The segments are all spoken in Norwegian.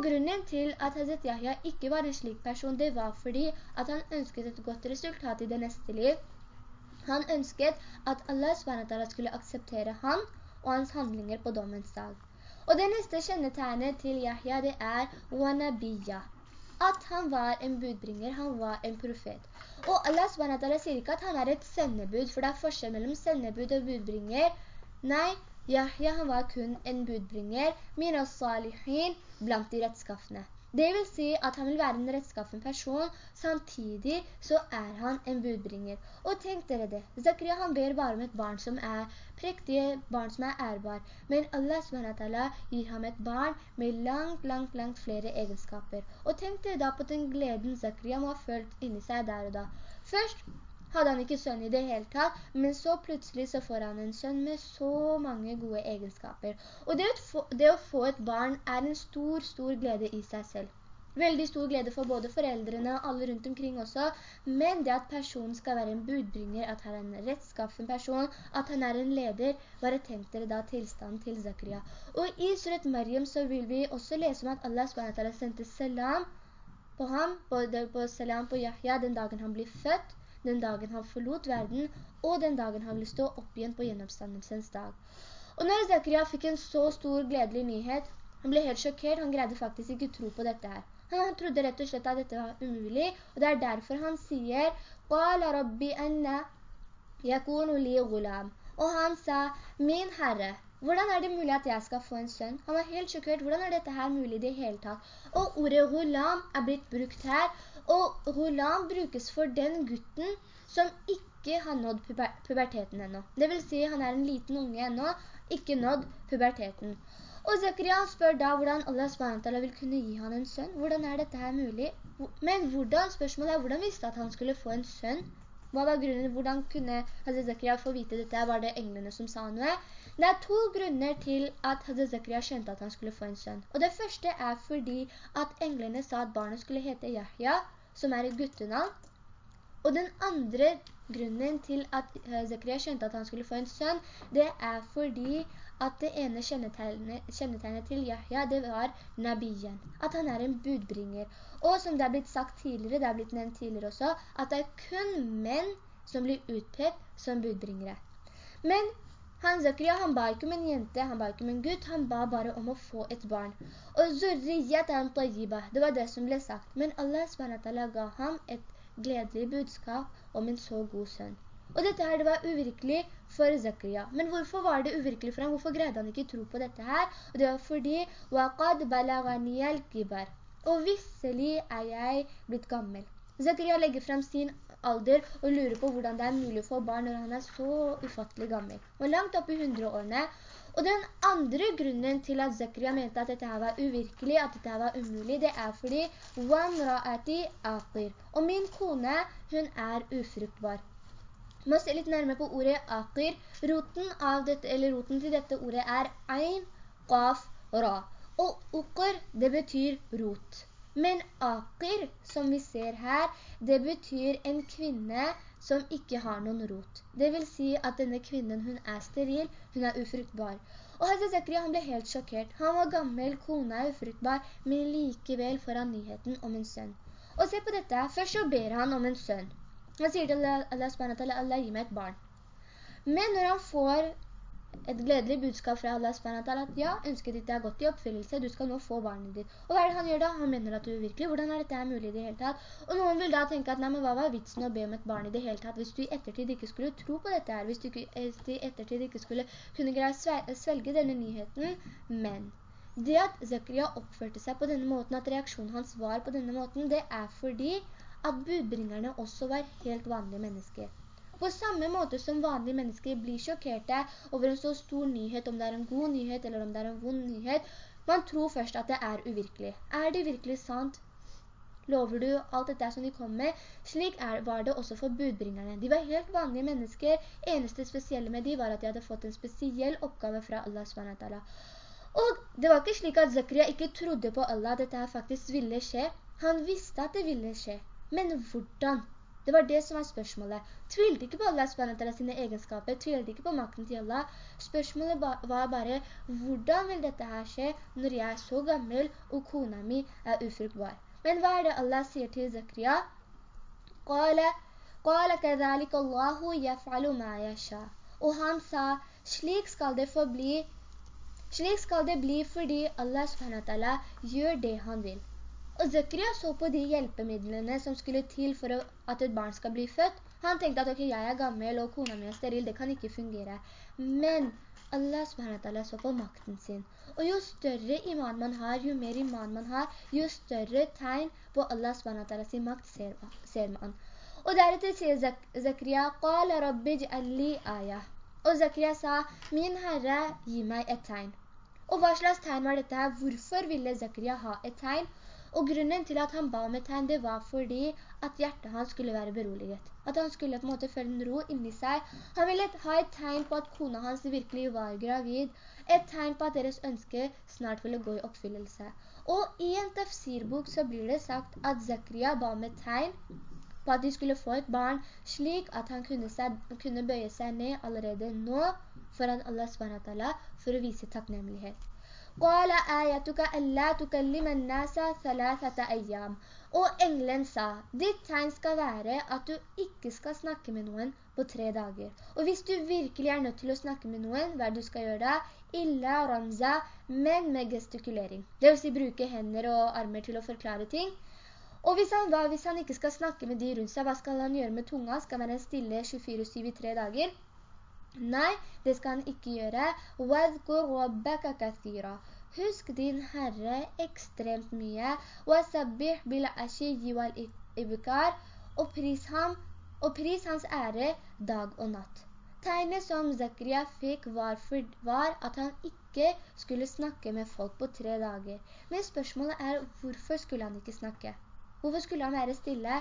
Og grunnen til at Hazret Yahya ikke var en slik person, det var fordi at han ønsket et godt resultat i det neste liv. Han ønsket at Allah SWT skulle akseptere han og hans handlinger på dommens dag. Og det neste kjennetegnet til Yahya, det er «Wanabiyya». at han var en budbringer, han var en profet. Og Allah SWT sier ikke at han er et sendebud, for det er forskjell mellom sendebud og budbringer. Nei, Yahya han var kun en budbringer, min salihin, blant de rettskaffene. Det vil si at han vil være en rettskaffen person, samtidig så er han en budbringer. Og tenk dere det, Zakaria han ber bare om et barn som er prektige, barn som er ærbar. Men Allah SWT gir ham et barn med langt, langt, langt flere egenskaper. Og tenk dere da på den gleden Zakaria må ha følt inni seg der og da. Først hadde han ikke sønn i det hele tatt, men så plutselig så får han en sønn med så mange gode egenskaper. Og det det å få et barn er en stor, stor glede i seg selv. Veldig stor glede for både foreldrene og alle rundt omkring også, men det at personen skal være en budbringer, at han er en rettskaffen person, at han er en leder, bare tenk dere da tilstanden til Zakaria. Og i Surat Maryam så vil vi også lese om at Allah SWT sendte salam på ham, både på salam på Yahya den dagen han blir født, den dagen han forlot verden, og den dagen han ville stå opp igjen på gjenoppstandelsens dag. Og når Zakaria fikk en så stor gledelig nyhet, han ble helt sjokkert, han greide faktisk ikke tro på dette her. Han trodde rett og slett at dette var umulig, og det er derfor han sier. Og han sa «Min herre, hvordan er det mulig at jeg skal få en sønn? Han var helt sjokkert. Hvordan er dette her mulig i det hele tatt? Og ordet gulam er blitt brukt her, og ghulam brukes for den gutten som ikke har nådd puberteten ennå. Det vil si han er en liten unge ennå, ikke nådd puberteten. Og Zakaria spør da hvordan Allah SWT vil kunne gi han en sønn. Hvordan er dette her mulig? Men hvordan, spørsmålet er, hvordan visste at han skulle få en sønn? Hva var grunnen? Hvordan kunne Zakaria få vite dette? Var det englene som sa noe? Det er to grunner til at Hazret Zakaria skjønte at han skulle få en sønn. Og det første er fordi at englene sa at barnet skulle hete Yahya, som er et guttenavn. Og den andre grunnen til at Zakaria skjønte at han skulle få en sønn, det er fordi at det ene kjennetegnet, kjennetegnet til Yahya, det var Nabiyen. At han er en budbringer. Og som det er blitt sagt tidligere, det er blitt nevnt tidligere også, at det er kun menn som blir utpekt som budbringere. Men han Zakaria, han ba ikke om en jente, han ba ikke om en gutt, han ba bare om å få et barn. Og zurriyatan tayyiba, det var det som ble sagt. Men Allah SWT ga ham et gledelig budskap om en så god sønn. Og dette her, det var uvirkelig for Zakaria. Men hvorfor var det uvirkelig for ham? Hvorfor greide han ikke tro på dette her? Og det var fordi «Waqad balaghani al-kibar». Og visselig er jeg blitt gammel. Zakaria legger frem sin alder og lurer på hvordan det er mulig å få barn når han er så ufattelig gammel. Og langt opp i hundreårene. Og den andre grunnen til at Zakaria mente at dette var uvirkelig, at dette var umulig, det er fordi. Og min kone, hun er ufruktbar. Vi må se litt nærmere på ordet aqir. Roten, dette, roten til dette ordet er ein, qaf, ra. Og uqir, det betyr rot. Men akir, som vi ser her, det betyr en kvinne som ikke har noen rot. Det vil si at denne kvinnen, hun er steril, hun er ufruktbar. Og Hazret Zakaria, han ble helt sjokkert. Han var gammel, kona er ufruktbar, men likevel får han nyheten om en sønn. Og se på dette, først så ber han om en sønn. Han sier til Allah, Allah, Allah, gi meg et barn. Men når han får et gledelig budskap fra Allah SWT at ja, ønsket ditt er gått i oppfyllelse, du skal nå få barnet ditt. Og hva er det han gjør da? Han mener at du virkelig, hvordan er dette mulig i det hele tatt? Og noen vil da tenke at nei, men hva var vitsen å be om et barn i det hele tatt, hvis du i ettertid ikke skulle tro på dette her, hvis du eh, i ettertid ikke skulle kunne greie svelge denne nyheten, men det at Zakaria oppførte seg på denne måten, at reaksjonen hans var på denne måten, det er fordi at budbringerne også var helt vanlige mennesker. På samme måte som vanlige mennesker blir sjokkerte over en så stor nyhet, om det er en god nyhet eller om det er en vond nyhet, man tror først at det er uvirkelig. Er det virkelig sant? Lover du alt dette som de kom med? Slik er, var det også for budbringerne. De var helt vanlige mennesker. Eneste spesielle med de var at de hadde fått en spesiell oppgave fra Allah SWT. Og det var ikke slik at Zakaria ikke trodde på Allah dette faktisk ville skje. Han visste at det ville skje. Men hvordan? Det var det som var spørsmålet. Tvilte ikke på Allah SWT sine egenskaper, tvilte ikke på makten til Allah. Spørsmålet var bare, hvordan vil dette her skje når jeg er så gammel og kona mi er ufruktbar? Men hva er det Allah sier til Zakria? Og han sa, slik skal det forbli, slik skal det bli fordi Allah SWT gjør det han vil og Zakaria så på de hjelpemidlene som skulle til for at et barn skal bli født han tenkte at ok, jeg er gammel og kona mi er steril, det kan ikke fungere men Allah SWT så på makten sin og jo større iman man har, jo mer iman man har, jo større tegn på Allah SWT sin makt ser, ser man. Og deretter sier Zak Zakaria, «Qala rabbi li ayah». Og Zakria sa, «Min Herre, gi meg et tegn». Og hva slags tegn var dette her? Hvorfor ville Zakria ha et tegn? Og grunnen til at han ba om et tegn, det var fordi at hjertet hans skulle være beroliget. At han skulle på en måte føle en ro inni seg. Han ville ha et tegn på at kona hans virkelig var gravid. Et tegn på at deres ønske snart ville gå i oppfyllelse. Og i en tafsirbok så blir det sagt at Zakaria ba om et tegn på at de skulle få et barn, slik at han kunne, seg, kunne bøye seg ned allerede nå foran Allah SWT for å vise takknemlighet. Og englen sa, ditt tegn skal være at du ikke skal snakke med noen på tre dager. Og hvis du virkelig er nødt til å snakke med noen, hva du skal gjøre da? Illa ramza, men med gestikulering. Det vil si bruke hender og armer til å forklare ting. Og hvis han, hva, hvis han ikke skal snakke med de rundt seg, hva skal han gjøre med tunga? Skal han være stille 24-7 i tre dager? Nei, det skal han ikke gjøre. Husk din Herre ekstremt mye. Og pris, ham, og pris hans ære dag og natt. Tegnet som Zakaria fikk var, var, at han ikke skulle snakke med folk på tre dager. Men spørsmålet er, hvorfor skulle han ikke snakke? Hvorfor skulle han være stille?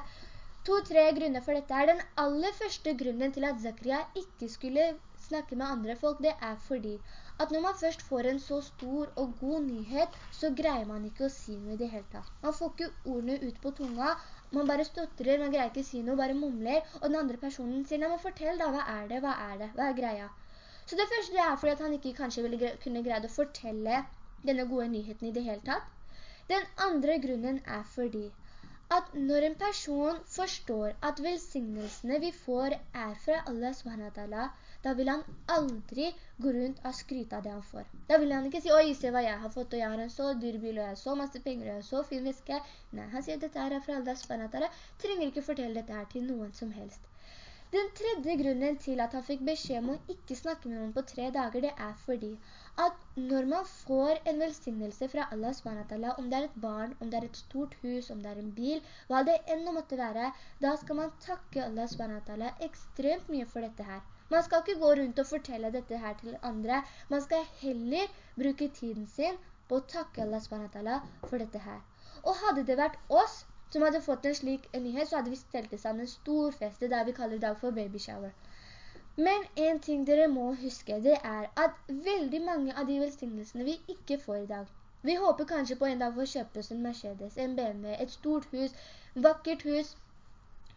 To-tre grunner for dette er den aller første grunnen til at Zakaria ikke skulle snakke med andre folk, det er fordi at når man først får en så stor og god nyhet, så greier man ikke å si noe i det hele tatt. Man får ikke ordene ut på tunga, man bare stotterer, man greier ikke å si noe, bare mumler, og den andre personen sier, nei, men fortell da, hva er det, hva er det, hva er greia? Så det første det er fordi at han ikke kanskje ville kunne greie å fortelle denne gode nyheten i det hele tatt. Den andre grunnen er fordi at når en person forstår at velsignelsene vi får er fra Allah SWT, da vil han aldri gå rundt og skryte av det han får. Da vil han ikke si, oi, se hva jeg har fått, og jeg har en så dyr bil, og jeg har så masse penger, og jeg har så fin viske. Nei, han sier, dette er fra Allah SWT, trenger ikke fortelle dette her til noen som helst. Den tredje grunnen til at han fikk beskjed om å ikke snakke med noen på tre dager, det er fordi at når man får en velsignelse fra Allah SWT, om det er et barn, om det er et stort hus, om det er en bil, hva det enda måtte være, da skal man takke Allah SWT ekstremt mye for dette her. Man skal ikke gå rundt og fortelle dette her til andre. Man skal heller bruke tiden sin på å takke Allah SWT for dette her. Og hadde det vært oss som hadde fått en slik nyhet, så hadde vi stelt sammen en stor fest, det der vi kaller i dag for baby shower. Men en ting dere må huske, det er at veldig mange av de velsignelsene vi ikke får i dag. Vi håper kanskje på en dag for å kjøpe oss en Mercedes, en BMW, et stort hus, vakkert hus.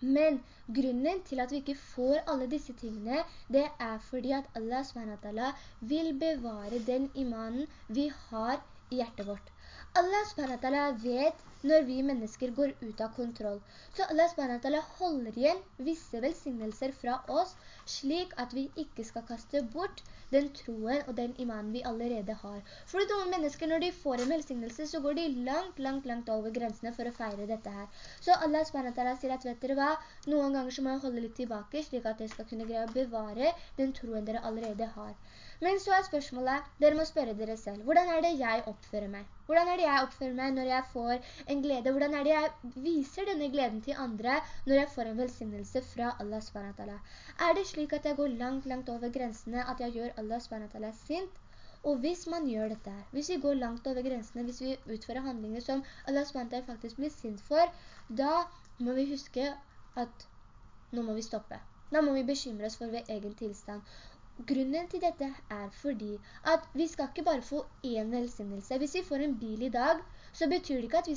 Men grunnen til at vi ikke får alle disse tingene, det er fordi at Allah SWT vil bevare den imanen vi har i hjertet vårt. Allah SWT vet når vi mennesker går ut av kontroll. Så Allah SWT holder igjen visse velsignelser fra oss, slik at vi ikke skal kaste bort den troen og den imanen vi allerede har. For noen mennesker, når de får en velsignelse, så går de langt, langt, langt over grensene for å feire dette her. Så Allah SWT sier at, vet dere hva, noen ganger så må jeg holde litt tilbake, slik at jeg skal kunne greie å bevare den troen dere allerede har. Men så er spørsmålet, dere må spørre dere selv, hvordan er det jeg oppfører meg? Hvordan er det jeg oppfører meg når jeg får en glede? Hvordan er det jeg viser denne gleden til andre når jeg får en velsignelse fra Allah SWT? Er det slik at jeg går langt, langt over grensene, at jeg gjør Allah SWT sint? Og hvis man gjør dette her, hvis vi går langt over grensene, hvis vi utfører handlinger som Allah SWT faktisk blir sint for, da må vi huske at nå må vi stoppe. Da må vi bekymre oss for vår egen tilstand. Grunnen til dette er fordi at vi skal ikke bare få en velsignelse. Hvis vi får en bil i dag, så betyr det ikke at vi,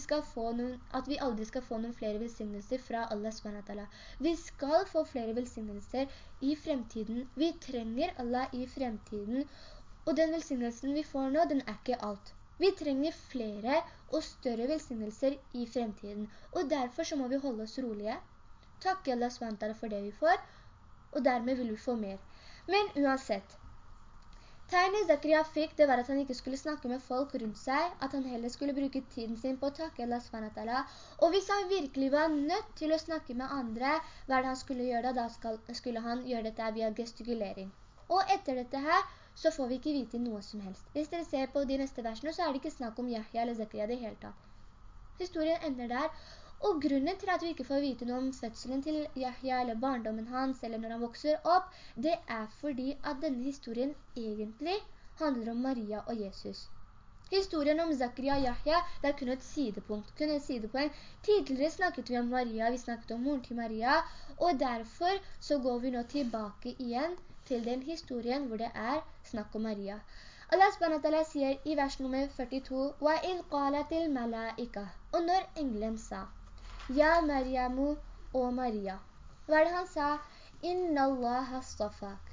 noen, at vi aldri skal få noen flere velsignelser fra Allah SWT. Vi skal få flere velsignelser i fremtiden. Vi trenger Allah i fremtiden, og den velsignelsen vi får nå, den er ikke alt. Vi trenger flere og større velsignelser i fremtiden, og derfor så må vi holde oss rolige. Takk Allah SWT for det vi får, og dermed vil vi få mer. Men uansett, tegnet Zakaria fikk, det var at han ikke skulle snakke med folk rundt seg, at han heller skulle bruke tiden sin på å takke Allah SWT. Og hvis han virkelig var nødt til å snakke med andre, hva han skulle gjøre da? Da skulle han gjøre dette via gestikulering. Og etter dette her, så får vi ikke vite noe som helst. Hvis dere ser på de neste versene, så er det ikke snakk om Yahya eller Zakaria det hele tatt. Historien ender der, og grunnen til at vi ikke får vite noe om fødselen til Yahya eller barndommen hans eller når han vokser opp, det er fordi at denne historien egentlig handler om Maria og Jesus. Historien om Zakria og Yahya, det er kun et sidepunkt, kun et sidepoeng. Tidligere snakket vi om Maria, vi snakket om moren til Maria, og derfor så går vi nå tilbake igjen til den historien hvor det er snakk om Maria. Allah SWT sier i vers nummer 42, «Wa idh qala til malaika», og når englen sa, ja, Mariamu og Maria. Hva er det han sa? Inna Allah hastafak.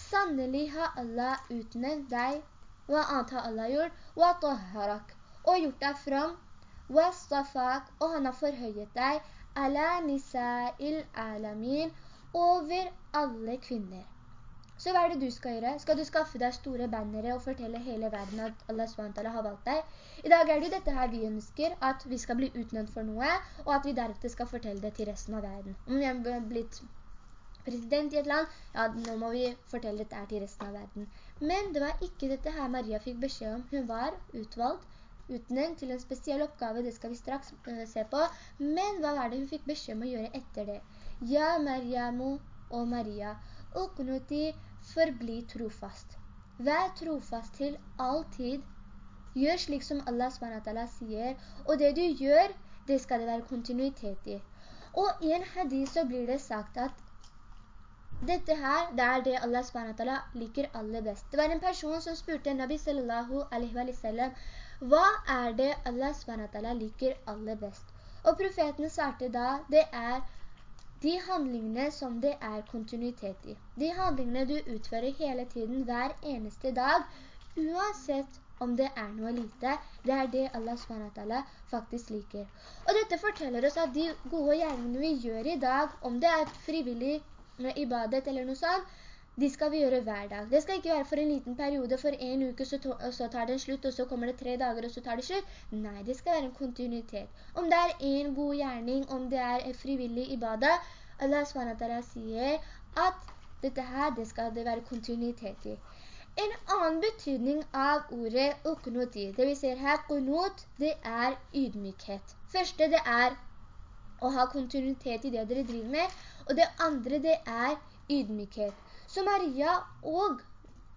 Sannelig har Allah utnevnt deg. Hva annet har Allah gjort? Wa tahharak. Og gjort deg fram. Wastafak. Og han har forhøyet deg. Ala nisa'il alamin. Over alle kvinner. Så hva er det du skal gjøre? Skal du skaffe deg store bannere og fortelle hele verden at Allah SWT har valgt deg? I dag er det dette her vi ønsker, at vi skal bli utnødt for noe, og at vi deretter skal fortelle det til resten av verden. Om vi har blitt president i et land, ja, nå må vi fortelle dette her til resten av verden. Men det var ikke dette her Maria fikk beskjed om. Hun var utvalgt, utnevnt til en spesiell oppgave, det skal vi straks uh, se på. Men hva var det hun fikk beskjed om å gjøre etter det? Ja, Mariamu og Maria. Uknuti forbli trofast. Vær trofast til all tid. Gjør slik som Allah SWT sier, og det du gjør, det skal det være kontinuitet i. Og i en hadith så blir det sagt at dette her, det er det Allah SWT liker aller best. Det var en person som spurte Nabi sallallahu alaihi wa sallam, hva er det Allah SWT liker aller best? Og profeten svarte da, det er de handlingene som det er kontinuitet i. De handlingene du utfører hele tiden, hver eneste dag, uansett om det er noe lite, det er det Allah SWT faktisk liker. Og dette forteller oss at de gode gjerningene vi gjør i dag, om det er frivillig ibadet eller noe sånt, de skal vi gjøre hver dag. Det skal ikke være for en liten periode, for en uke, så, og så tar det slutt, og så kommer det tre dager, og så tar det slutt. Nei, det skal være en kontinuitet. Om det er en god gjerning, om det er frivillig ibadah, Allah SWT sier at dette her, det skal det være kontinuitet i. En annen betydning av ordet uknoti, det vi ser her, kunot, det er ydmykhet. Første, det er å ha kontinuitet i det dere driver med, og det andre, det er ydmykhet. Så Maria og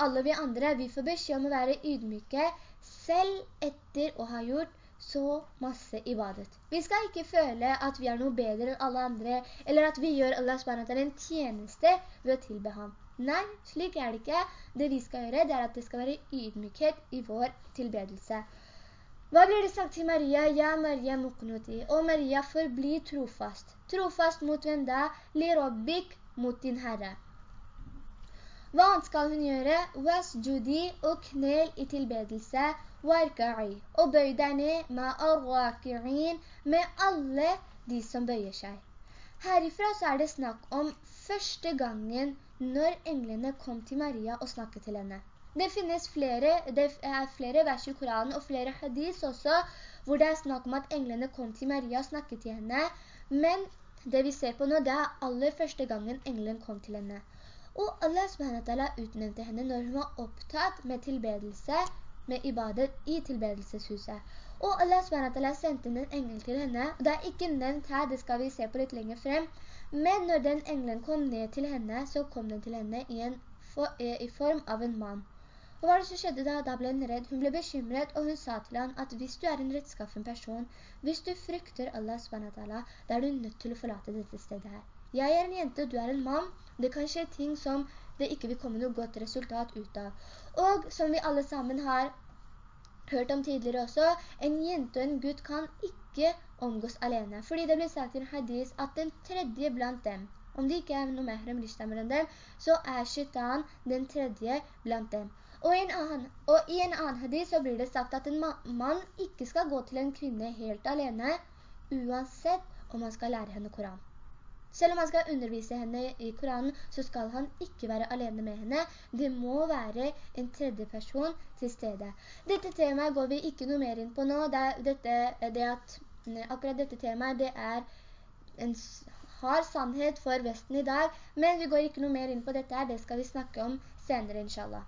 alle vi andre, vi får beskjed om å være ydmyke selv etter å ha gjort så masse ibadet. Vi skal ikke føle at vi er noe bedre enn alle andre, eller at vi gjør Allah SWT en tjeneste ved å tilbe ham. Nei, slik er det ikke. Det vi skal gjøre, det er at det skal være ydmykhet i vår tilbedelse. Hva blir det sagt til Maria? Ja, Maria muknuti. Og Maria forblir trofast. Trofast mot hvem da? Li Robbik mot din Herre. Hva skal hun gjøre? Wasjudi og knel i tilbedelse. Warka'i og bøy deg ned med med alle de som bøyer seg. Herifra så er det snakk om første gangen når englene kom til Maria og snakket til henne. Det finnes flere, det er flere vers i Koranen og flere hadis også, hvor det er snakk om at englene kom til Maria og snakket til henne, men det vi ser på nå, det er aller første gangen englen kom til henne. Og Allah SWT utnevnte henne når hun var opptatt med tilbedelse, med ibadet i tilbedelseshuset. Og Allah SWT sendte en engel til henne. og Det er ikke nevnt her, det skal vi se på litt lenger frem. Men når den engelen kom ned til henne, så kom den til henne i, en, i form av en mann. Og hva det som skjedde da? Da ble hun redd. Hun ble bekymret, og hun sa til han at hvis du er en rettskaffen person, hvis du frykter Allah SWT, da er du nødt til å forlate dette stedet her. Jeg er en jente, du er en mann. Det kan skje ting som det ikke vil komme noe godt resultat ut av. Og som vi alle sammen har hørt om tidligere også, en jente og en gutt kan ikke omgås alene, fordi det blir sagt i en hadis at den tredje blant dem, om de ikke er noe mer rishta mellom dem, så er shaitan den tredje blant dem. Og i, annen, og i en annen hadith så blir det sagt at en mann ikke skal gå til en kvinne helt alene, uansett om han skal lære henne Koran. Selv om han skal undervise henne i Koranen, så skal han ikke være alene med henne. Det må være en tredje person til stede. Dette temaet går vi ikke noe mer inn på nå. Det, dette, det at, akkurat dette temaet, det er en har sannhet for Vesten i dag, men vi går ikke noe mer inn på dette her. Det skal vi snakke om senere, inshallah.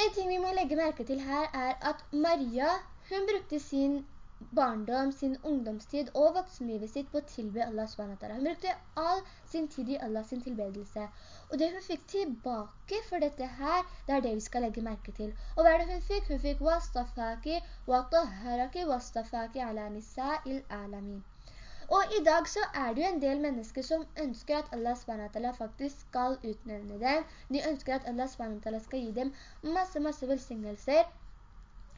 En ting vi må legge merke til her er at Maria, hun brukte sin barndom, sin ungdomstid og voksenlivet sitt på å tilbe Allah SWT. Hun brukte all sin tid i Allahs tilbedelse. Og det hun fikk tilbake for dette her, det er det vi skal legge merke til. Og hva er det hun fikk? Hun fikk «Wastafaki wa wastafaki ala nisa'il alamin». Og i dag så er det jo en del mennesker som ønsker at Allah SWT faktisk skal utnevne dem. De ønsker at Allah SWT skal gi dem masse, masse velsignelser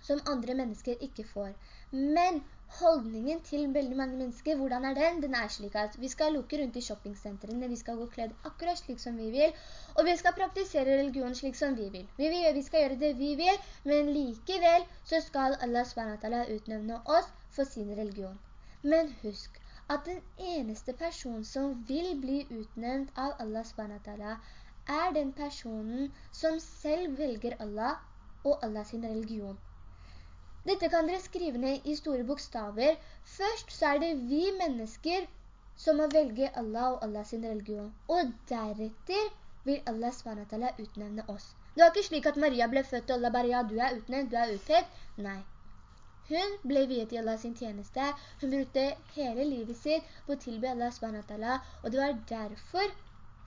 som andre mennesker ikke får. Men holdningen til veldig mange mennesker, hvordan er den? Den er slik at vi skal lukke rundt i shoppingsentrene, vi skal gå kledd akkurat slik som vi vil, og vi skal praktisere religion slik som vi vil. Vi, vil, vi skal gjøre det vi vil, men likevel så skal Allah SWT utnevne oss for sin religion. Men husk, at den eneste person som vil bli utnevnt av Allah SWT er den personen som selv velger Allah og Allah sin religion. Dette kan dere skrive ned i store bokstaver. Først så er det vi mennesker som må velge Allah og Allah sin religion. Og deretter vil Allah SWT utnevne oss. Det var ikke slik at Maria ble født og Allah bare, ja, du er utnevnt, du er utpekt. Nei. Hun ble viet i Allah sin tjeneste. Hun brukte hele livet sitt på å tilby Allah SWT, og det var derfor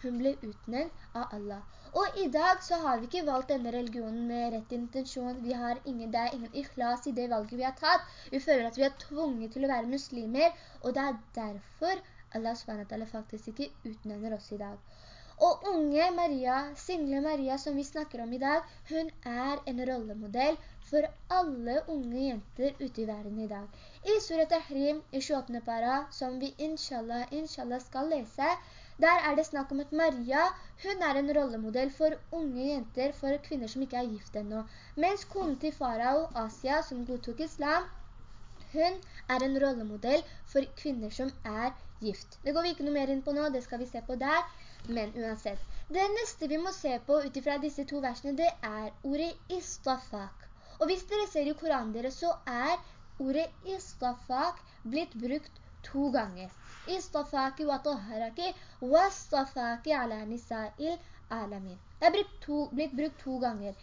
hun ble utnevnt av Allah. Og i dag så har vi ikke valgt denne religionen med rett intensjon. Vi har ingen, det er ingen ikhlas i det valget vi har tatt. Vi føler at vi er tvunget til å være muslimer, og det er derfor Allah SWT faktisk ikke utnevner oss i dag. Og unge Maria, single Maria som vi snakker om i dag, hun er en rollemodell for alle unge jenter ute i verden i dag. I Surat Ahrim i 28. para, som vi inshallah, inshallah skal lese, der er det snakk om at Maria, hun er en rollemodell for unge jenter, for kvinner som ikke er gift ennå. Mens konen til farao, Asia, som godtok islam, hun er en rollemodell for kvinner som er gift. Det går vi ikke noe mer inn på nå, det skal vi se på der. Men uansett, det neste vi må se på utifra disse to versene, det er ordet istafak. Og hvis dere ser i Koranen dere, så er ordet istafak blitt brukt to ganger. Istafaki wa tahharaki wastafaki ala nisa'il alamin. Det er to, blitt brukt to ganger.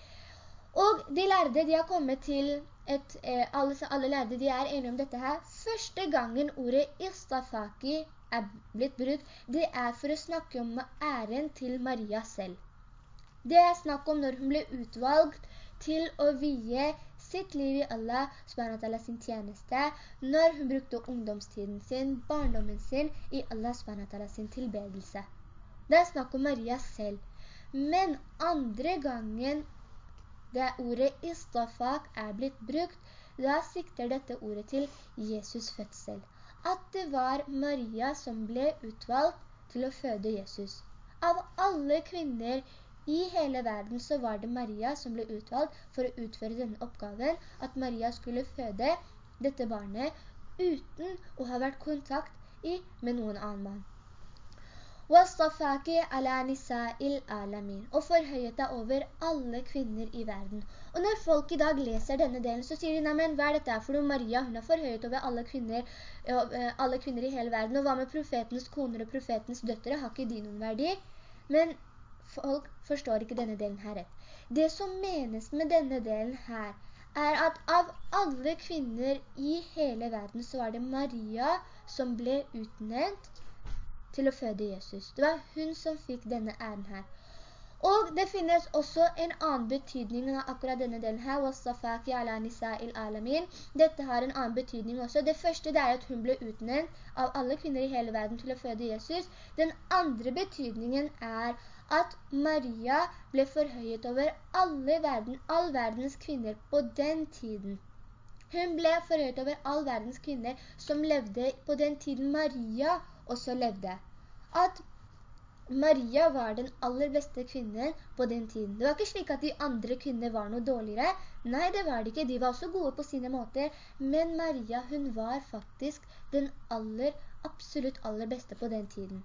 Og de lærde, de har kommet til et, eh, alle, alle lærde, de er enige om dette her. Første gangen ordet istafaki er blitt brukt, det er for å snakke om æren til Maria selv. Det er snakk om når hun ble utvalgt til å vie sitt liv i Allah SWT sin tjeneste, når hun brukte ungdomstiden sin, barndommen sin, i Allah SWT sin tilbedelse. Det er snakk om Maria selv. Men andre gangen det ordet istafak er blitt brukt, da sikter dette ordet til Jesus fødsel at det var Maria som ble utvalgt til å føde Jesus. Av alle kvinner i hele verden så var det Maria som ble utvalgt for å utføre denne oppgaven, at Maria skulle føde dette barnet uten å ha vært kontakt med noen annen mann. Og forhøyet deg over alle kvinner i verden. Og når folk i dag leser denne delen, så sier de, nei, men hva er dette for noe? Maria, hun har forhøyet over alle kvinner, alle kvinner i hele verden, og hva med profetens koner og profetens døttere? Har ikke de noen verdi? Men folk forstår ikke denne delen her rett. Det som menes med denne delen her, er at av alle kvinner i hele verden, så var det Maria som ble utnevnt til å føde Jesus. Det var hun som fikk denne æren her. Og det finnes også en annen betydning av akkurat denne delen her. Dette har en annen betydning også. Det første det er at hun ble utnevnt av alle kvinner i hele verden til å føde Jesus. Den andre betydningen er at Maria ble forhøyet over alle verden, all verdens kvinner på den tiden. Hun ble forhøyet over all verdens kvinner som levde på den tiden Maria også levde. At Maria var den aller beste kvinnen på den tiden. Det var ikke slik at de andre kvinner var noe dårligere. Nei, det var det ikke. De var også gode på sine måter. Men Maria, hun var faktisk den aller, absolutt aller beste på den tiden.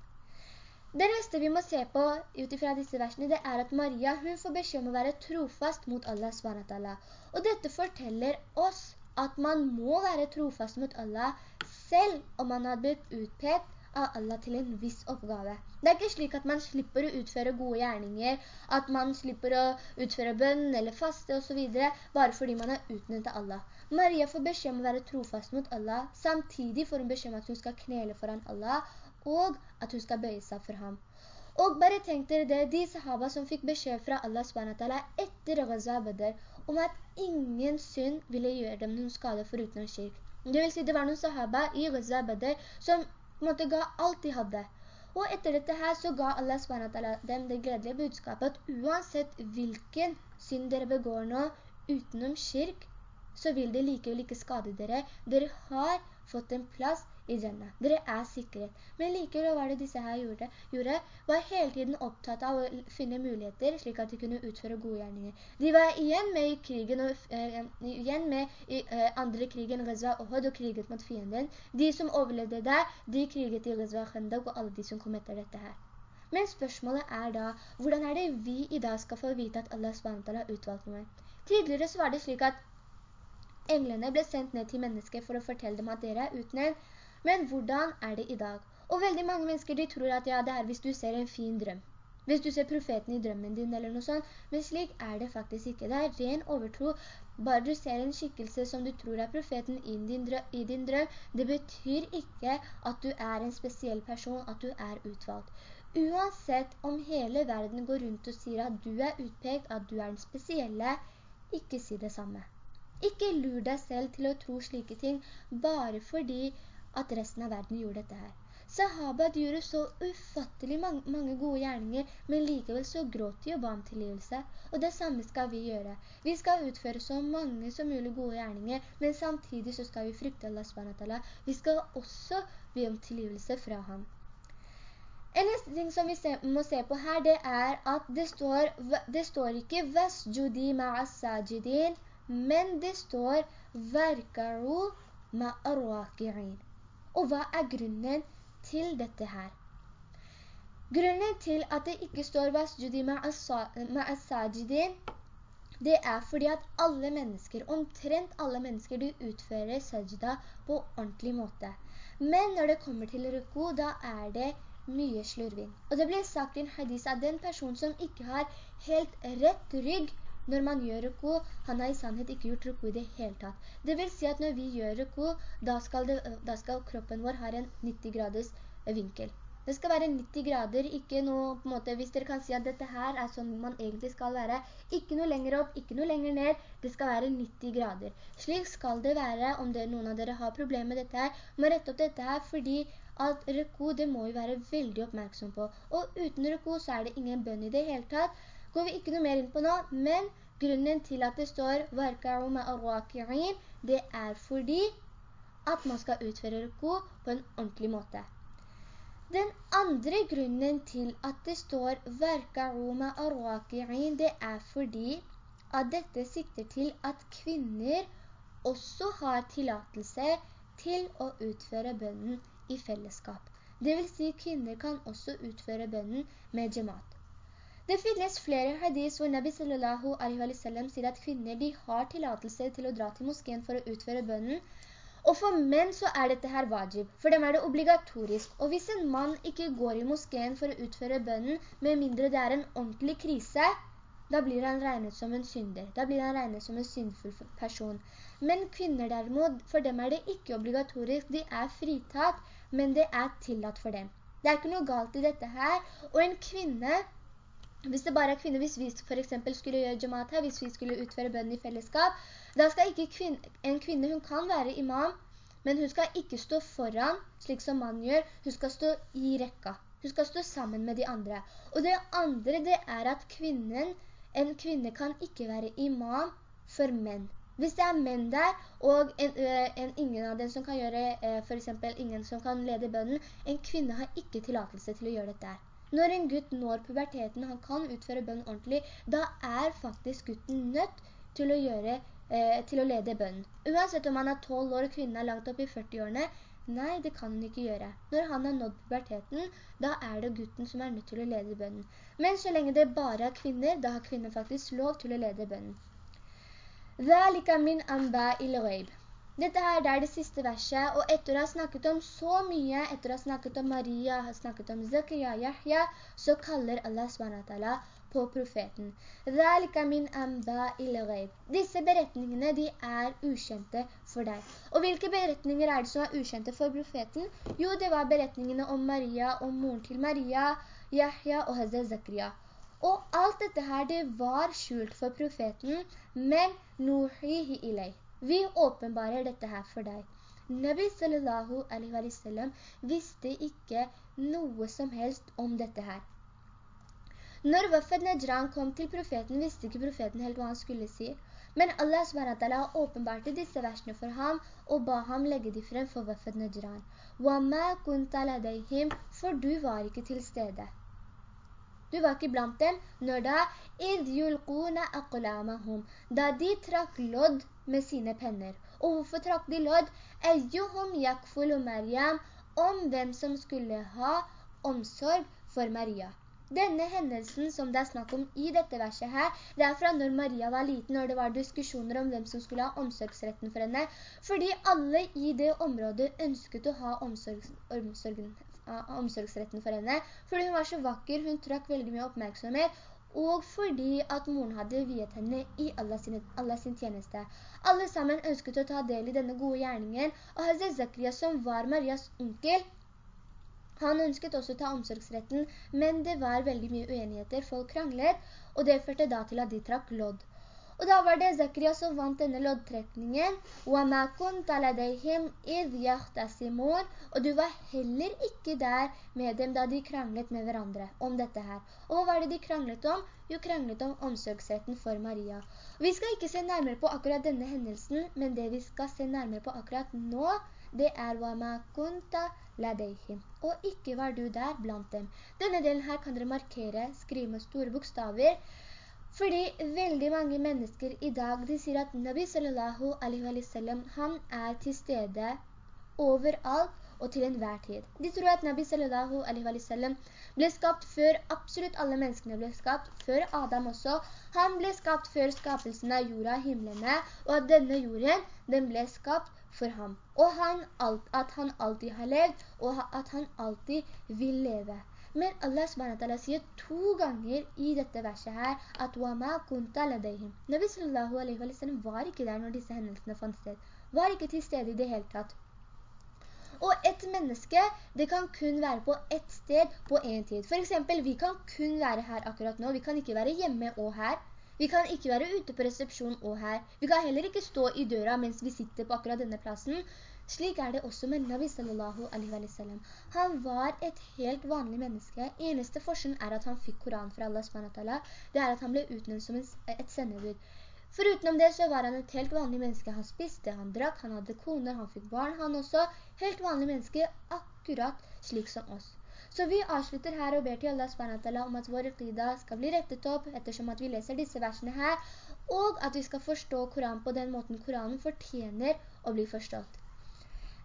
Det neste vi må se på utifra disse versene, det er at Maria, hun får beskjed om å være trofast mot Allah SWT. Og dette forteller oss at man må være trofast mot Allah selv om man har blitt utpekt av Allah til en viss oppgave. Det er ikke slik at man slipper å utføre gode gjerninger, at man slipper å utføre bønn eller faste og så videre, bare fordi man er utnyttet Allah. Maria får beskjed om å være trofast mot Allah, samtidig får hun beskjed om at hun skal knele foran Allah, og at hun skal bøye seg for ham. Og bare tenk dere det, de sahaba som fikk beskjed fra Allah SWT etter Ghazwa Badr, om at ingen synd ville gjøre dem noen skade foruten utenom kirk. Det vil si, det var noen sahaba i Ghazwa Badr som måtte ga alt de hadde. Og etter dette her så ga Allah SWT dem det gledelige budskapet at uansett hvilken synd dere begår nå utenom kirk, så vil det likevel ikke skade dere. Dere har fått en plass i Jannah. Dere er sikret. Men likevel var det disse her gjorde, gjorde, var hele tiden opptatt av å finne muligheter slik at de kunne utføre gode gjerninger. De var igjen med i krigen, og, uh, igjen med i uh, andre krigen Ghazwa Ohud og kriget mot fienden. De som overlevde der, de kriget i Ghazwa Khandak og alle de som kom etter dette her. Men spørsmålet er da, hvordan er det vi i dag skal få vite at Allah SWT har utvalgt meg? Tidligere så var det slik at englene ble sendt ned til mennesker for å fortelle dem at dere er utnevnt, men hvordan er det i dag? Og veldig mange mennesker de tror at ja, det er hvis du ser en fin drøm. Hvis du ser profeten i drømmen din eller noe sånt. Men slik er det faktisk ikke. Det er ren overtro. Bare du ser en skikkelse som du tror er profeten i din, drøm, i din drøm, det betyr ikke at du er en spesiell person, at du er utvalgt. Uansett om hele verden går rundt og sier at du er utpekt, at du er den spesielle, ikke si det samme. Ikke lur deg selv til å tro slike ting, bare fordi at resten av verden gjorde dette her. Sahaba de gjorde så ufattelig mange, mange, gode gjerninger, men likevel så gråt de og ba om tilgivelse. Og det samme skal vi gjøre. Vi skal utføre så mange som mulig gode gjerninger, men samtidig så skal vi frykte Allah SWT. Vi skal også be om tilgivelse fra ham. En neste ting som vi se, må se på her, det er at det står, det står ikke «Vasjudi ma'as-sajidin», men det står «Verkaru ma'arwaki'in». Og hva er grunnen til dette her? Grunnen til at det ikke står «Vasjudi ma'as-sajidin», det er fordi at alle mennesker, omtrent alle mennesker, de utfører sajda på ordentlig måte. Men når det kommer til ruku, da er det mye slurving. Og det blir sagt i en hadis at den person som ikke har helt rett rygg, når man gjør ruku, han har i sannhet ikke gjort ruku i det hele tatt. Det vil si at når vi gjør ruku, da skal, det, da skal kroppen vår ha en 90 graders vinkel. Det skal være 90 grader, ikke noe, på en måte, hvis dere kan si at dette her er sånn man egentlig skal være, ikke noe lenger opp, ikke noe lenger ned, det skal være 90 grader. Slik skal det være om det, noen av dere har problemer med dette her, må rette opp dette her, fordi at ruku, det må vi være veldig oppmerksom på. Og uten ruku så er det ingen bønn i det hele tatt, går vi ikke noe mer inn på nå, men grunnen til at det står det er fordi at man skal utføre ruku på en ordentlig måte. Den andre grunnen til at det står det er fordi at dette sikter til at kvinner også har tillatelse til å utføre bønnen i fellesskap. Det vil si kvinner kan også utføre bønnen med jamaat. Det finnes flere hadis hvor Nabi sallallahu alaihi wa sallam sier at kvinner de har tilatelse til å dra til moskeen for å utføre bønnen. Og for menn så er dette her wajib, for dem er det obligatorisk. Og hvis en mann ikke går i moskeen for å utføre bønnen, med mindre det er en ordentlig krise, da blir han regnet som en synder. Da blir han regnet som en syndfull person. Men kvinner derimot, for dem er det ikke obligatorisk. De er fritatt, men det er tillatt for dem. Det er ikke noe galt i dette her. Og en kvinne hvis det bare er kvinner, hvis vi for eksempel skulle gjøre jamaat her, hvis vi skulle utføre bønnen i fellesskap, da skal ikke kvinne, en kvinne, hun kan være imam, men hun skal ikke stå foran, slik som man gjør, hun skal stå i rekka. Hun skal stå sammen med de andre. Og det andre, det er at kvinnen, en kvinne kan ikke være imam for menn. Hvis det er menn der, og en, en, ingen av dem som kan gjøre, for eksempel ingen som kan lede bønnen, en kvinne har ikke tillatelse til å gjøre dette her. Når en gutt når puberteten, han kan utføre bønn ordentlig, da er faktisk gutten nødt til å, gjøre, eh, til å lede bønnen. Uansett om han er 12 år og kvinnen er langt opp i 40-årene, nei, det kan han ikke gjøre. Når han har nådd puberteten, da er det gutten som er nødt til å lede bønnen. Men så lenge det bare er kvinner, da har kvinnen faktisk lov til å lede bønnen. ذَلِكَ مِنْ أَنْبَاءِ الْغَيْبِ dette her det er det siste verset, og etter å ha snakket om så mye, etter å ha snakket om Maria, har snakket om Zakaria, Yahya, så kaller Allah SWT på profeten. min amba Disse beretningene, de er ukjente for deg. Og hvilke beretninger er det som er ukjente for profeten? Jo, det var beretningene om Maria, om moren til Maria, Yahya og Hazel Zakaria. Og alt dette her, det var skjult for profeten, men nuhihi ilay. Vi åpenbarer dette her for deg. Nabi sallallahu alaihi wa sallam visste ikke noe som helst om dette her. Når Wafad Najran kom til profeten, visste ikke profeten helt hva han skulle si. Men Allah SWT åpenbarte disse versene for ham og ba ham legge de frem for Wafad Najran. وَمَا كُنْتَ لَدَيْهِمْ for du var ikke til stede. Du var ikke blant dem når da «Id يُلْقُونَ أَقْلَامَهُمْ da de trakk lodd med sine penner. Og hvorfor trakk de lodd? Eyyuhum yakfulu Maryam» om hvem som skulle ha omsorg for Maria. Denne hendelsen som det er snakk om i dette verset her, det er fra når Maria var liten, når det var diskusjoner om hvem som skulle ha omsorgsretten for henne, fordi alle i det området ønsket å ha omsorgs, omsorgen, omsorgsretten for henne, fordi hun var så vakker, hun trakk veldig mye oppmerksomhet, og fordi at moren hadde viet henne i Allah sin, Allah tjeneste. Alle sammen ønsket å ta del i denne gode gjerningen, og Hazret Zakaria, som var Marias onkel, han ønsket også å ta omsorgsretten, men det var veldig mye uenigheter, folk kranglet, og det førte da til at de trakk lodd. Og da var det Zakaria som vant denne loddtrekningen. Og du var heller ikke der med dem da de kranglet med hverandre om dette her. Og hva var det de kranglet om? Jo, kranglet om omsorgsretten for Maria. Vi skal ikke se nærmere på akkurat denne hendelsen, men det vi skal se nærmere på akkurat nå, det er. Og ikke var du der blant dem. Denne delen her kan dere markere, skrive med store bokstaver, fordi veldig mange mennesker i dag, de sier at Nabi sallallahu alaihi wa sallam, han er til stede overalt og til enhver tid. De tror at Nabi sallallahu alaihi wa sallam ble skapt før absolutt alle menneskene ble skapt, før Adam også. Han ble skapt før skapelsen av jorda, himmelene, og at denne jorden, den ble skapt for ham. Og han, at han alltid har levd, og at han alltid vil leve. Men Allah SWT sier to ganger i dette verset her at «Wama kunta ladayhim». Nabi sallallahu alaihi wa sallam var ikke der når disse hendelsene fant sted. Var ikke til stede i det hele tatt. Og et menneske, det kan kun være på ett sted på en tid. For eksempel, vi kan kun være her akkurat nå. Vi kan ikke være hjemme og her. Vi kan ikke være ute på resepsjon og her. Vi kan heller ikke stå i døra mens vi sitter på akkurat denne plassen. Slik er det også med Nabi sallallahu alaihi wa sallam. Han var et helt vanlig menneske. Eneste forskjellen er at han fikk Koran fra Allah SWT. Det er at han ble utnevnt som et sendebud. Forutenom det så var han et helt vanlig menneske. Han spiste, han drakk, han hadde koner, han fikk barn, han også. Helt vanlig menneske, akkurat slik som oss. Så vi avslutter her og ber til Allah SWT om at vår qida skal bli rettet opp ettersom at vi leser disse versene her, og at vi skal forstå Koran på den måten Koranen fortjener å bli forstått.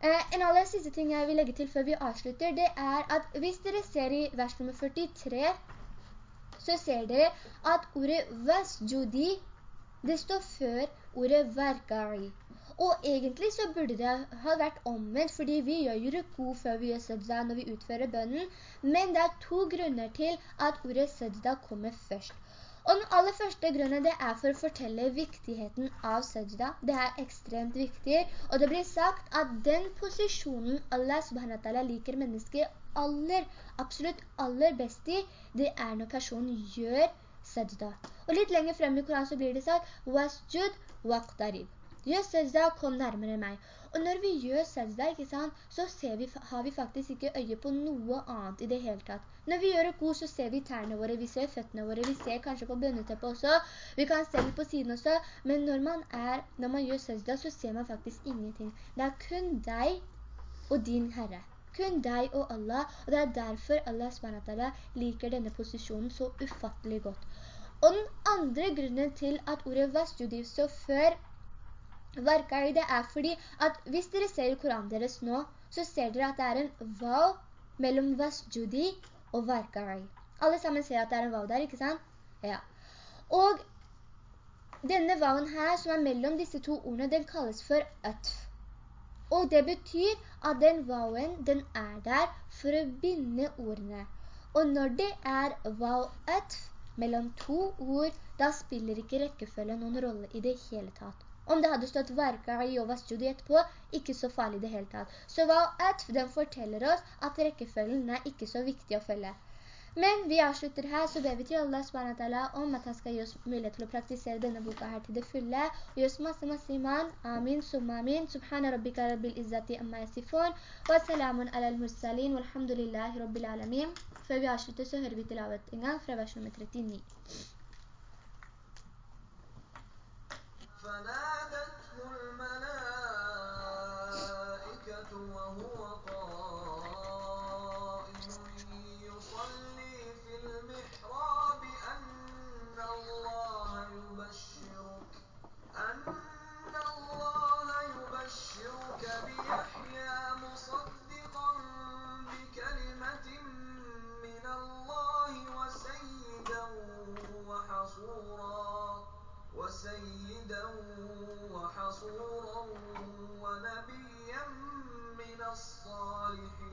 Eh, en aller siste ting jeg vil legge til før vi avslutter, det er at hvis dere ser i vers nummer 43, så ser dere at ordet «vasjudi» det står før ordet «verkari». Og egentlig så burde det ha vært omvendt, fordi vi gjør jo ruku før vi gjør sajda når vi utfører bønnen, men det er to grunner til at ordet sajda kommer først. Og den aller første grunnen det er for å fortelle viktigheten av sajda. Det er ekstremt viktig, og det blir sagt at den posisjonen Allah subhanahu liker mennesket aller, absolutt aller best i, det er når personen gjør sajda. Og litt lenger frem i Koran så blir det sagt «Wasjud waqtarib». Gjør sajda, kom nærmere meg. Og når vi gjør sejda, ikke sant, så vi, har vi faktisk ikke øye på noe annet i det hele tatt. Når vi gjør god, så ser vi tærne våre, vi ser føttene våre, vi ser kanskje på bønneteppet også, vi kan se litt på siden også, men når man, er, når man gjør sejda, så ser man faktisk ingenting. Det er kun deg og din Herre. Kun deg og Allah, og det er derfor Allah liker denne posisjonen så ufattelig godt. Og den andre grunnen til at ordet vasjudi så før Varkai, det er fordi at hvis dere ser Koranen deres nå, så ser dere at det er en vav mellom vasjudi og varkai. Alle sammen ser at det er en vav der, ikke sant? Ja. Og denne vaven her, som er mellom disse to ordene, den kalles for atf. Og det betyr at den vaven, den er der for å binde ordene. Og når det er vav atf mellom to ord, da spiller ikke rekkefølgen noen rolle i det hele tatt. Om det hadde stått Varkai og Vasjudi etterpå, ikke så farlig det hele tatt. Så hva at den forteller oss at rekkefølgen er ikke så viktig å følge. Men vi avslutter her, så ber vi til Allah SWT om at han skal gi oss mulighet til å praktisere denne boka her til det fulle. Og gi oss masse, masse iman. Amin, summa amin. Subhana rabbika rabbil izzati amma yasifun. Wa salamun ala al-mursalin. Walhamdulillahi rabbil alamin. Før vi avslutter, så hører vi til avet en gang fra vers nummer 39. فلا رسولا ونبيا من الصالحين.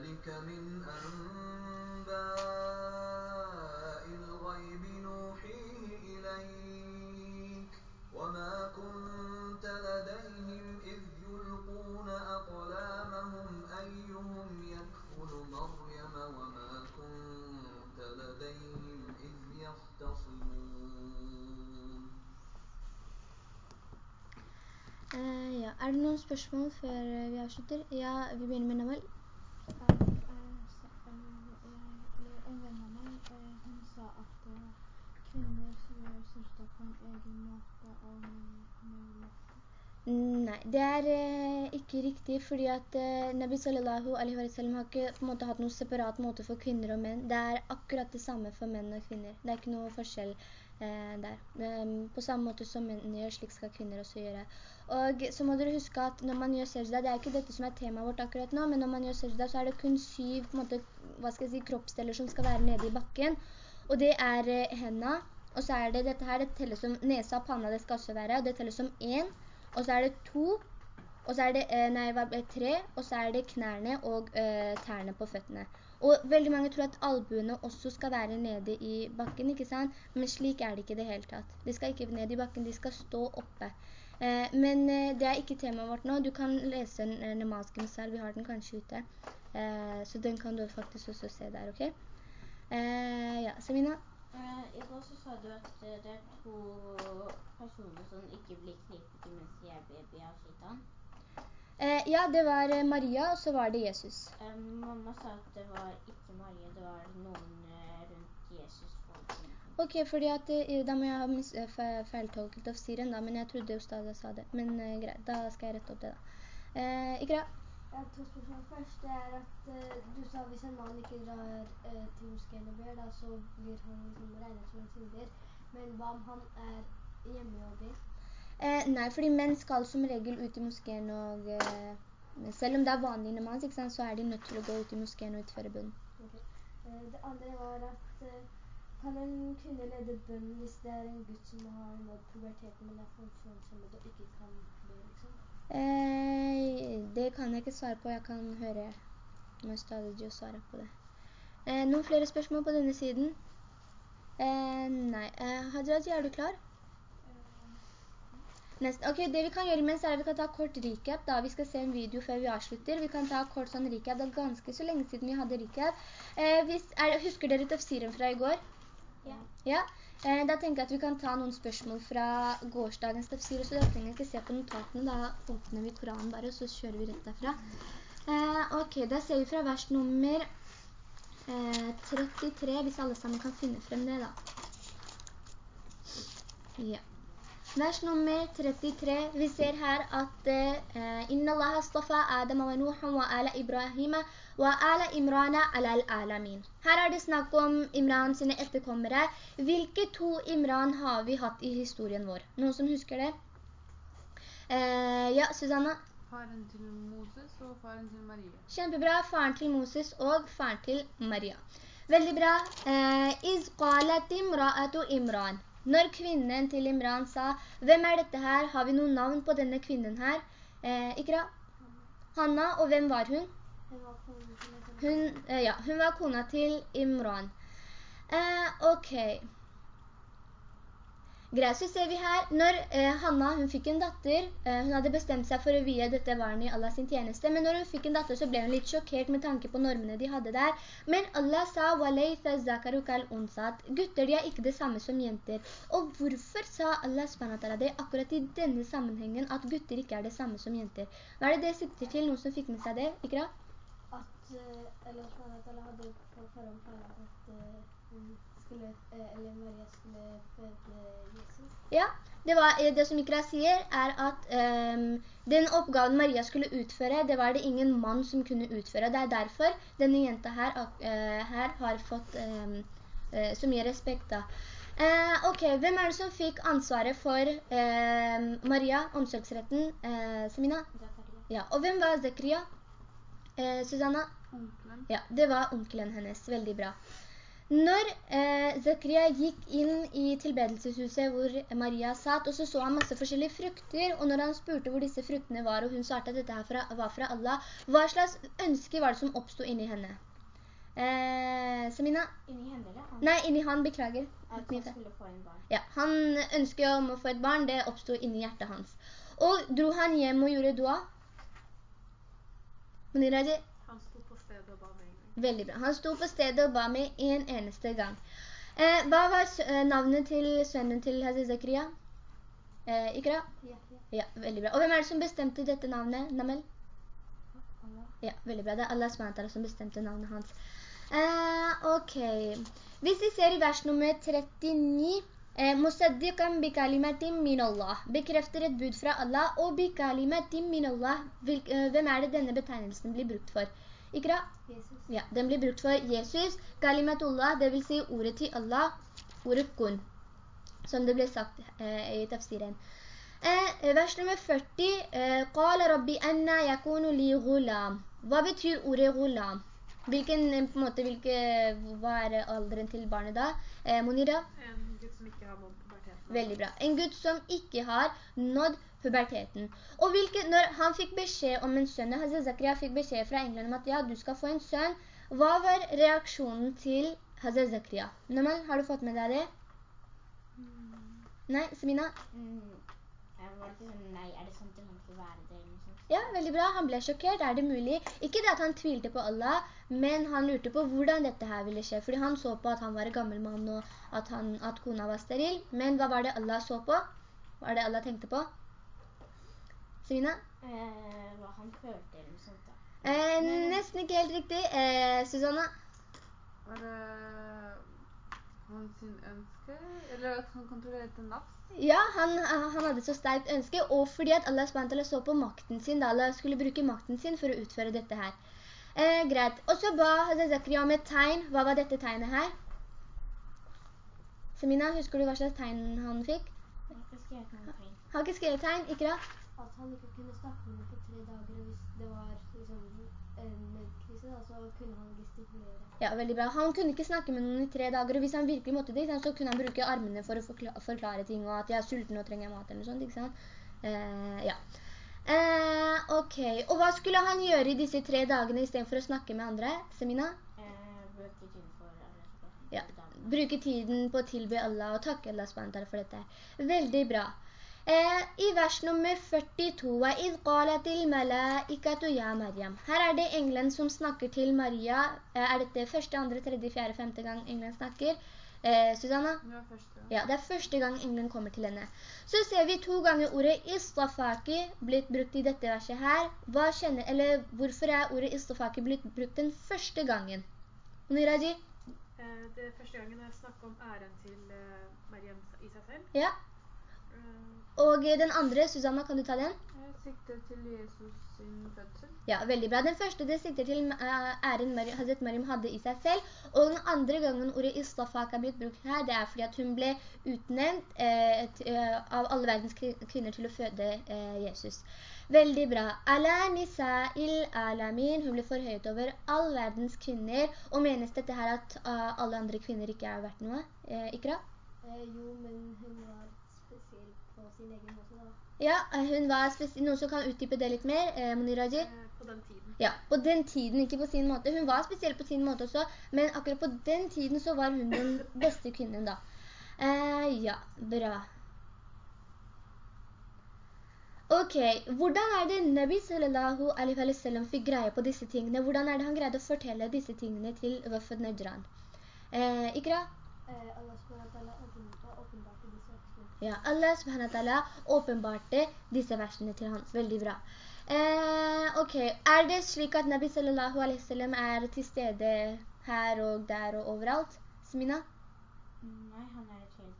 ذلك من أنباء الغيب نوحيه إليك وما كنت لديهم إذ يلقون أقلامهم أيهم يكفل مريم وما كنت لديهم إذ يختصمون er det noen spørsmål før vi avslutter? Ja, vi begynner med Navel. Fordi at eh, Nabi sallallahu alaihi wa sallam har ikke på en måte hatt noen separat måte for kvinner og menn. Det er akkurat det samme for menn og kvinner. Det er ikke noe forskjell eh, der. Um, på samme måte som menn gjør, slik skal kvinner også gjøre. Og så må dere huske at når man gjør sejda, det er ikke dette som er temaet vårt akkurat nå, men når man gjør sejda så er det kun syv måte, si, kroppsdeler som skal være nede i bakken. Og det er eh, hendene, og så er det dette her, det teller som nesa og panna det skal også være, og det teller som en, og så er det to, og så er det eh, nei, tre, og så er det knærne og eh, tærne på føttene. Og veldig mange tror at albuene også skal være nede i bakken, ikke sant? Men slik er det ikke det hele tatt. De skal ikke ned i bakken, de skal stå oppe. Eh, men eh, det er ikke temaet vårt nå. Du kan lese en eh, namalsk misal, vi har den kanskje ute. så den kan du faktisk også se der, ok? ja, Samina? I går så sa du at det er to personer som ikke blir knipet mens de er baby av skitan. Eh, ja, det var eh, Maria, og så var det Jesus. Eh, mamma sa at det var ikke Maria, det var noen eh, rundt Jesus. Ok, fordi at eh, da må jeg ha feiltolket tafsiren da, men jeg trodde Ustadet sa det. Men eh, greit, da skal jeg rette opp det da. Eh, Ikra? Jeg har to spørsmål. Først er at eh, du sa hvis en mann ikke drar eh, til moskeen og ber, da, så blir han liksom regnet som en synder. Men hva om han er hjemme og ber? Eh, nei, fordi menn skal som regel ut i moskeen og eh, selv om det er vanlig namaz, sant, så er de nødt til å gå ut i moskeen og utføre bønn. Okay. Eh, det andre var at eh, kan en kvinne lede bønn hvis det er en gutt som har nådd puberteten, men er funksjonshemmet og ikke kan be, liksom? Eh, det kan jeg ikke svare på, jeg kan høre Mustadji og svare på det. Eh, noen flere spørsmål på denne siden? Eh, nei. Eh, Hadraji, er du klar? Neste. Ok, det vi kan gjøre imens er at vi kan ta kort recap da. Vi skal se en video før vi avslutter. Vi kan ta kort sånn recap. Det er ganske så lenge siden vi hadde recap. Eh, hvis, er, husker dere tafsiren fra i går? Ja. Ja? Eh, da tenker jeg at vi kan ta noen spørsmål fra gårsdagens tafsir, så da trenger jeg ikke se på notatene. Da åpner vi Koranen bare, og så kjører vi rett derfra. Eh, ok, da ser vi fra vers nummer eh, 33, hvis alle sammen kan finne frem det da. Ja. Vers nummer 33, vi ser her at eh, Inna Allah astafa Adam wa Nuhan wa ala Ibrahima wa ala Imrana ala al-alamin. Her er det snakk om Imran sine etterkommere. Hvilke to Imran har vi hatt i historien vår? Noen som husker det? Eh, ja, Susanna? Faren til Moses og faren til Maria. Kjempebra. Faren til Moses og faren til Maria. Veldig bra. Eh, Iz qalat imra'atu Imran. Når kvinnen til Imran sa, hvem er dette her? Har vi noen navn på denne kvinnen her? Eh, Ikra? Hanna, og hvem var hun? Hun eh, ja, hun var kona til Imran. Eh, ok. Greit, så ser vi her, når eh, Hanna, hun fikk en datter, eh, hun hadde bestemt seg for å vie dette barnet i Allah sin tjeneste, men når hun fikk en datter så ble hun litt sjokkert med tanke på normene de hadde der. Men Allah sa, «Walaytha zakaruka al-unsat», gutter de er ikke det samme som jenter. Og hvorfor sa Allah SWT det akkurat i denne sammenhengen at gutter ikke er det samme som jenter? Hva er det det sikter til? Noen som fikk med seg det, Ikra? At eh, Allah SWT hadde på forhånd at skulle, eh, eller Maria skulle føde Jesus. Ja, det, var, eh, det som Ikra sier er at um, den oppgaven Maria skulle utføre, det var det ingen mann som kunne utføre. Det er derfor denne jenta her, eh, her har fått um, uh, så mye respekt da. Eh, ok, hvem er det som fikk ansvaret for ehm, Maria, omsorgsretten? Eh, Semina? Ja, og hvem var Zakaria? Eh, Susanna? Onkelen. Ja, det var onkelen hennes. Veldig bra. Når eh, Zakaria gikk inn i tilbedelseshuset hvor Maria satt, og så så han masse forskjellige frukter, og når han spurte hvor disse fruktene var, og hun svarte at dette fra, var fra Allah, hva slags ønske var det som oppstod inni henne? Eh, Samina? Inni henne, eller? Han, Nei, inni han, beklager. at han skulle få en barn. Ja, han ønsket om å få et barn, det oppstod inni hjertet hans. Og dro han hjem og gjorde dua? Muniraji? Han sto på stedet og ba med en gang. Veldig bra. Han sto på stedet og ba med en eneste gang. Eh, hva var eh, navnet til sønnen til Hazir Zakaria? Eh, Ikra? Ja, ja. Ja, veldig bra. Og hvem er det som bestemte dette navnet, Namel? Allah. Ja, veldig bra. Det er Allah SWT som bestemte navnet hans. Eh, ok. Hvis vi ser i vers nummer 39, eh, Musaddiqan bi kalimatim min Allah. Bekrefter et bud fra Allah, og bi kalimatim min Allah. Eh, hvem er det denne betegnelsen blir brukt for? Ikra? Ja, den blir brukt for Jesus, kalimatullah, det vil si ordet til Allah, ordet kun, som det ble sagt eh, i tafsiren. Eh, vers nummer 40, eh, «Qala rabbi anna yakunu li ghulam». Hva betyr ordet ghulam? Hvilken, eh, på en måte, hvilke, hva er alderen til barnet da? Eh, Monira? En gutt som ikke har nådd puberteten. Veldig bra. En gutt som ikke har nådd puberteten. Og hvilke, når han fikk beskjed om en sønn, Hazret Zakaria fikk beskjed fra England om at ja, du skal få en sønn, hva var reaksjonen til Hazret Zakaria? Namal, har du fått med deg det? Nei, Semina? Mm. Jeg var litt sånn, nei, er det sant til han får være det? Ja, veldig bra. Han ble sjokkert. Er det mulig? Ikke det at han tvilte på Allah, men han lurte på hvordan dette her ville skje. Fordi han så på at han var en gammel mann og at, han, at kona var steril. Men hva var det Allah så på? Hva var det Allah tenkte på? Semina? Eh, hva han følte eller noe sånt da. Eh, nesten ikke helt riktig. Eh, Susanna? Var det hans sin ønske? Eller at han kontrollerte nafs? Ja, han, han hadde så sterkt ønske, og fordi at Allah SWT så på makten sin, da Allah skulle bruke makten sin for å utføre dette her. Eh, greit. Og så ba Hazret Zakaria om et tegn. Hva var dette tegnet her? Semina, husker du hva slags tegn han fikk? Jeg har ikke skrevet noen tegn. Har ikke skrevet tegn, ikke Ikra? At han ikke kunne snakke med meg på tre dager, og hvis det var liksom en nødkrise, da, så kunne han gestikulere. Ja, veldig bra. Han kunne ikke snakke med noen i tre dager, og hvis han virkelig måtte det, så kunne han bruke armene for å forklare, forklare ting, og at jeg er sulten og trenger mat eller noe sånt, ikke sant? Eh, ja. Eh, ok, og hva skulle han gjøre i disse tre dagene i stedet for å snakke med andre? Semina? Eh, bruke tiden for alle Ja, bruke tiden på å tilby Allah og takke Allah for dette. Veldig bra. Eh, i vers nummer 42, Her er det englen som snakker til Maria. Eh, er dette første, andre, tredje, fjerde, femte gang englen snakker? Eh, Susanna? Det første. Ja, det er første gang englen kommer til henne. Så ser vi to ganger ordet istafaki blitt brukt i dette verset her. Kjenner, hvorfor er ordet istafaki blitt brukt den første gangen? Niraji? Eh, det første gangen jeg snakker om æren til eh, Mariam i seg selv. Ja. Og den andre, Susanna, kan du ta den? jeg sikter til Jesus sin fødsel. Ja, veldig bra. Den første det sikter til eh, æren Mar Hazret Mariam hadde i seg selv, og den andre gangen ordet istafak er blitt brukt her, det er fordi at hun ble utnevnt eh, eh, av alle verdens kvinner til å føde eh, Jesus. Veldig bra. Ala nisa'il alamin, hun ble forhøyet over all verdens kvinner, og menes dette her at uh, alle andre kvinner ikke er verdt noe? Eh, Ikra? Eh, jo, men hun var spesiell på sin egen måte da. Ja, eh, hun var noen som kan utdype det litt mer, eh, Muniraji? Eh, på den tiden. Ja, på den tiden, ikke på sin måte. Hun var spesiell på sin måte også, men akkurat på den tiden så var hun den beste kvinnen da. Eh, ja, bra. Ok, hvordan er det Nabi sallallahu alaihi wa sallam fikk greie på disse tingene? Hvordan er det han greide å fortelle disse tingene til Wafad Najran? Eh, Ikra? Eh, Allah SWT åpen- åpenbarte disse versene. Ja, Allah subhanahu wa ta'ala åpenbarte disse versene til han. Veldig bra. Eh, ok, er det slik at Nabi sallallahu alaihi wa sallam er til stede her og der og overalt? Smina? Nei, han er eh,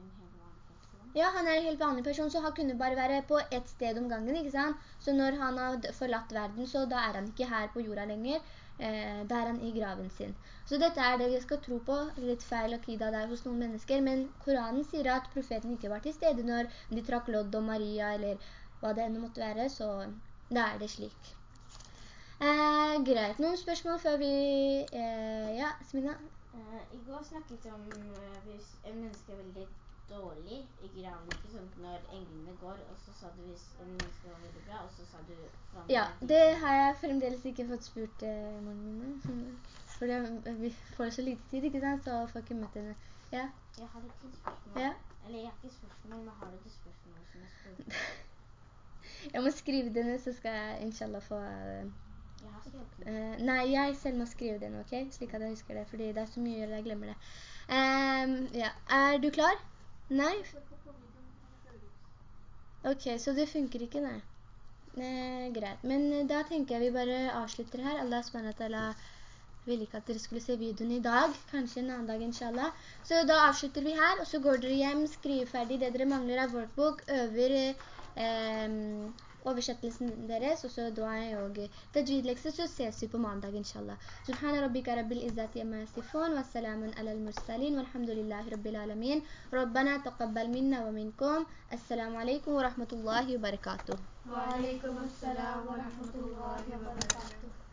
en helt vanlig person. Ja, han er en helt vanlig person, så han kunne bare være på ett sted om gangen, ikke sant? Så når han har forlatt verden, så da er han ikke her på jorda lenger. Eh, da er han i graven sin. Så dette er det vi skal tro på, litt feil akida der hos noen mennesker, men Koranen sier at profeten ikke var til stede når de trakk lodd om Maria, eller hva det enda måtte være, så da er det slik. Eh, greit, noen spørsmål før vi... Eh, ja, Smina? Eh, I går snakket om eh, hvis en menneske er veldig dårlig i graven, ikke sånn når englene går, og så sa du hvis en menneske var veldig bra, og så sa du Ja, det har jeg fremdeles ikke fått spurt eh, moren min. For det, vi får så lite tid, ikke sant? Så får jeg ikke møtt henne. Ja, Jeg har ikke spørsmål. ja. Eller jeg har ikke spørsmål, men har du ikke spørsmål som jeg spurte? Jeg må skrive det ned, så skal jeg inshallah få... Uh, Jeg har skrevet den. Uh, nei, jeg selv må skrive det nå, ok? Slik at jeg husker det, fordi det er så mye jeg glemmer det. Um, ja, er du klar? Nei? Ok, så det funker ikke, nei. Eh, greit, men eh, da tenker jeg vi bare avslutter her. Allah SWT vil ikke at dere skulle se videoen i dag, kanskje en annen dag, inshallah. Så da avslutter vi her, og så går dere hjem, skriver ferdig det dere mangler av workbook, øver eh, oversettelsen deres, og så duaen og tajwid-lekser, så ses vi på mandag, inshallah. Subhana rabbika rabbil izzati amma yasifun, wa salamun ala al-mursalin, walhamdulillahi rabbil alamin. Rabbana taqabbal minna wa minkum. Assalamu alaikum wa rahmatullahi wa barakatuh. Wa alaikum assalam wa rahmatullahi wa barakatuh.